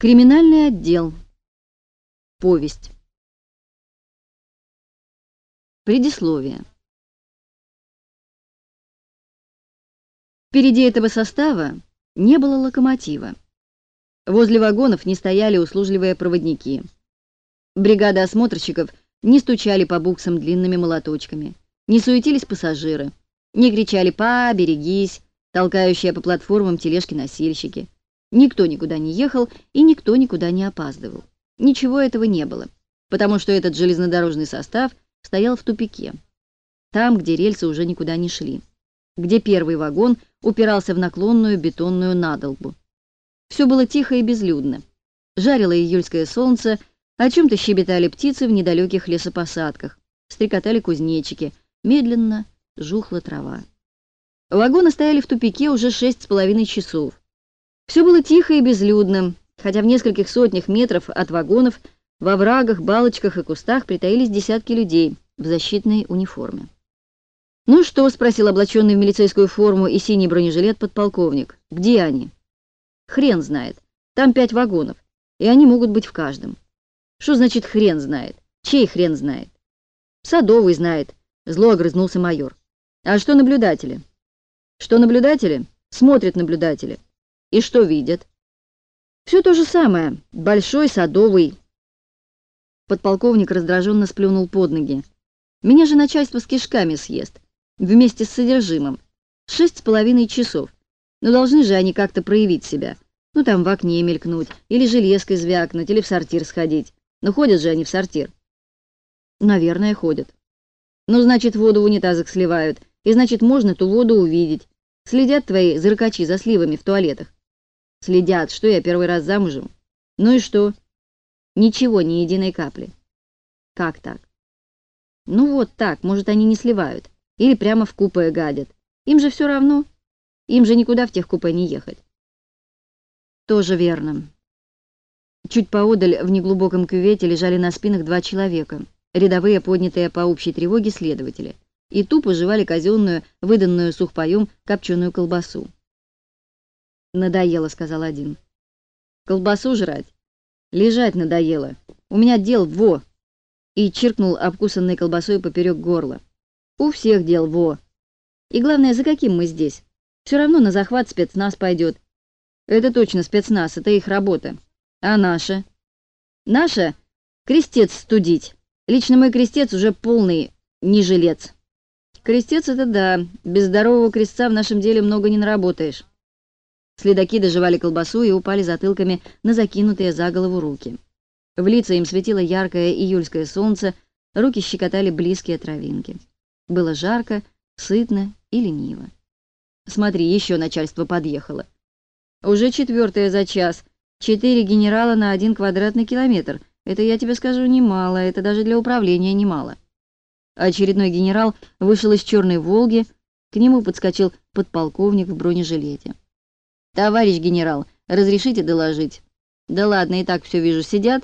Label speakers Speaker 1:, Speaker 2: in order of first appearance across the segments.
Speaker 1: Криминальный отдел. Повесть. Предисловие. Впереди этого состава не было локомотива. Возле вагонов не стояли услужливые проводники. Бригада осмотрщиков не стучали по буксам длинными молоточками, не суетились пассажиры, не кричали «поберегись», толкающие по платформам тележки-носильщики. Никто никуда не ехал и никто никуда не опаздывал. Ничего этого не было, потому что этот железнодорожный состав стоял в тупике. Там, где рельсы уже никуда не шли. Где первый вагон упирался в наклонную бетонную надолбу. Все было тихо и безлюдно. Жарило июльское солнце, о чем-то щебетали птицы в недалеких лесопосадках, стрекотали кузнечики, медленно жухла трава. Вагоны стояли в тупике уже шесть с половиной часов. Все было тихо и безлюдно, хотя в нескольких сотнях метров от вагонов во врагах, балочках и кустах притаились десятки людей в защитной униформе. «Ну что?» — спросил облаченный в милицейскую форму и синий бронежилет подполковник. «Где они?» «Хрен знает. Там пять вагонов, и они могут быть в каждом». «Что значит хрен знает? Чей хрен знает?» «Садовый знает», — зло огрызнулся майор. «А что наблюдатели?» «Что наблюдатели?» «Смотрят наблюдатели». И что видят? Все то же самое. Большой, садовый. Подполковник раздраженно сплюнул под ноги. Меня же начальство с кишками съест. Вместе с содержимым. Шесть с половиной часов. Но должны же они как-то проявить себя. Ну, там в окне мелькнуть, или железкой звякнуть, или в сортир сходить. Но ходят же они в сортир. Наверное, ходят. Ну, значит, воду в унитазах сливают, и значит, можно ту воду увидеть. Следят твои зыркачи за сливами в туалетах. Следят, что я первый раз замужем. Ну и что? Ничего, ни единой капли. Как так? Ну вот так, может, они не сливают. Или прямо в купе гадят. Им же все равно. Им же никуда в тех купе не ехать. Тоже верно. Чуть поодаль в неглубоком кювете лежали на спинах два человека, рядовые, поднятые по общей тревоге следователи, и тупо жевали казенную, выданную сухпоем копченую колбасу. «Надоело», — сказал один. «Колбасу жрать? Лежать надоело. У меня дел во!» И чиркнул обкусанной колбасой поперек горла. «У всех дел во! И главное, за каким мы здесь? Все равно на захват спецназ пойдет. Это точно спецназ, это их работа. А наша? Наша — крестец студить. Лично мой крестец уже полный не жилец. Крестец — это да, без здорового крестца в нашем деле много не наработаешь». Следаки доживали колбасу и упали затылками на закинутые за голову руки. В лица им светило яркое июльское солнце, руки щекотали близкие травинки. Было жарко, сытно и лениво. Смотри, еще начальство подъехало. Уже четвертое за час. Четыре генерала на один квадратный километр. Это, я тебе скажу, немало, это даже для управления немало. Очередной генерал вышел из черной «Волги», к нему подскочил подполковник в бронежилете. «Товарищ генерал, разрешите доложить?» «Да ладно, и так все вижу. Сидят?»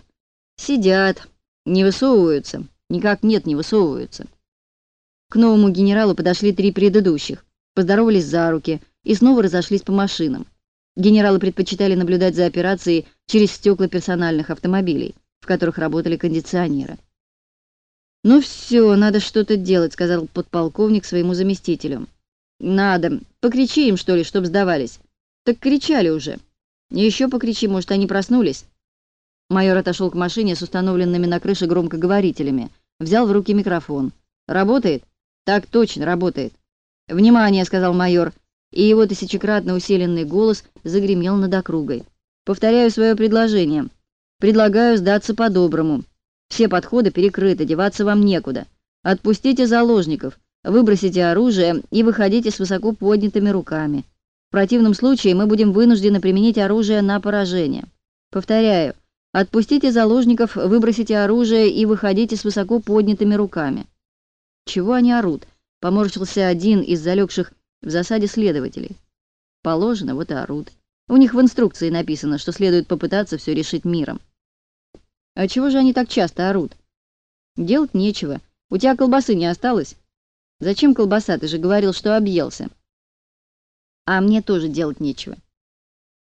Speaker 1: «Сидят. Не высовываются. Никак нет, не высовываются». К новому генералу подошли три предыдущих, поздоровались за руки и снова разошлись по машинам. Генералы предпочитали наблюдать за операцией через стекла персональных автомобилей, в которых работали кондиционеры. «Ну все, надо что-то делать», — сказал подполковник своему заместителю. «Надо. Покричи им, что ли, чтоб сдавались. «Так кричали уже. Еще покричи, может, они проснулись». Майор отошел к машине с установленными на крыше громкоговорителями, взял в руки микрофон. «Работает?» «Так точно, работает». «Внимание!» — сказал майор, и его тысячекратно усиленный голос загремел над округой. «Повторяю свое предложение. Предлагаю сдаться по-доброму. Все подходы перекрыты, деваться вам некуда. Отпустите заложников, выбросите оружие и выходите с высоко поднятыми руками. Противном случае мы будем вынуждены применить оружие на поражение. Повторяю, отпустите заложников, выбросите оружие и выходите с высоко поднятыми руками. Чего они орут? Поморщился один из залегших в засаде следователей. Положено, вот и орут. У них в инструкции написано, что следует попытаться все решить миром. А чего же они так часто орут? Делать нечего. У тебя колбасы не осталось? Зачем колбаса? Ты же говорил, что объелся. А мне тоже делать нечего.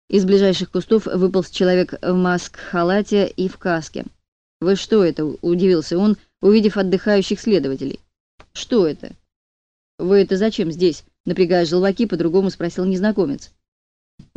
Speaker 1: Из ближайших кустов выполз человек в маск-халате и в каске. «Вы что это?» — удивился он, увидев отдыхающих следователей. «Что это?» «Вы это зачем здесь?» — напрягая желваки, по-другому спросил незнакомец.